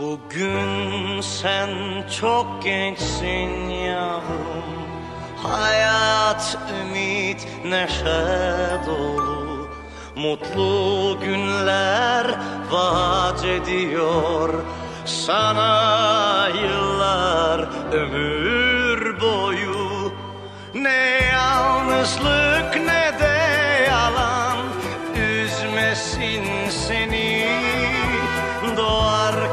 Bugün sen çok gençsin yavrum. Hayat, ümit, neşe dolu. Mutlu günler vaat ediyor. Sana yıllar ömür boyu. Ne yalnızlık ne de yalan. Üzmesin seni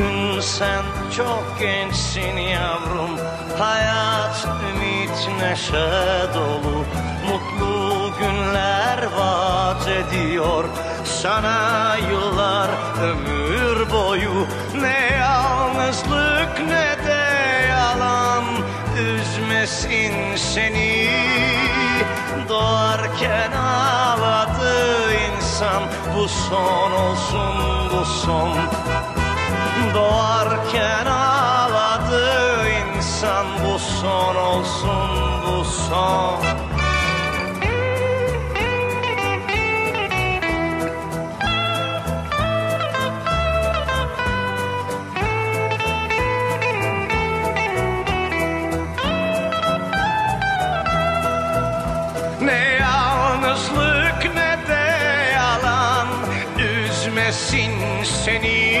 Bugün sen çok gençsin yavrum. Hayat, ümit, neşe dolu. Mutlu günler vaat ediyor. Sana yıllar ömür boyu. Ne yalnızlık ne de yalan. Üzmesin seni. Doğarken ağladı insan. Bu son olsun bu son Doğarken ağladı insan Bu son olsun bu son. Ne yalnızlık ne de yalan Üzmesin seni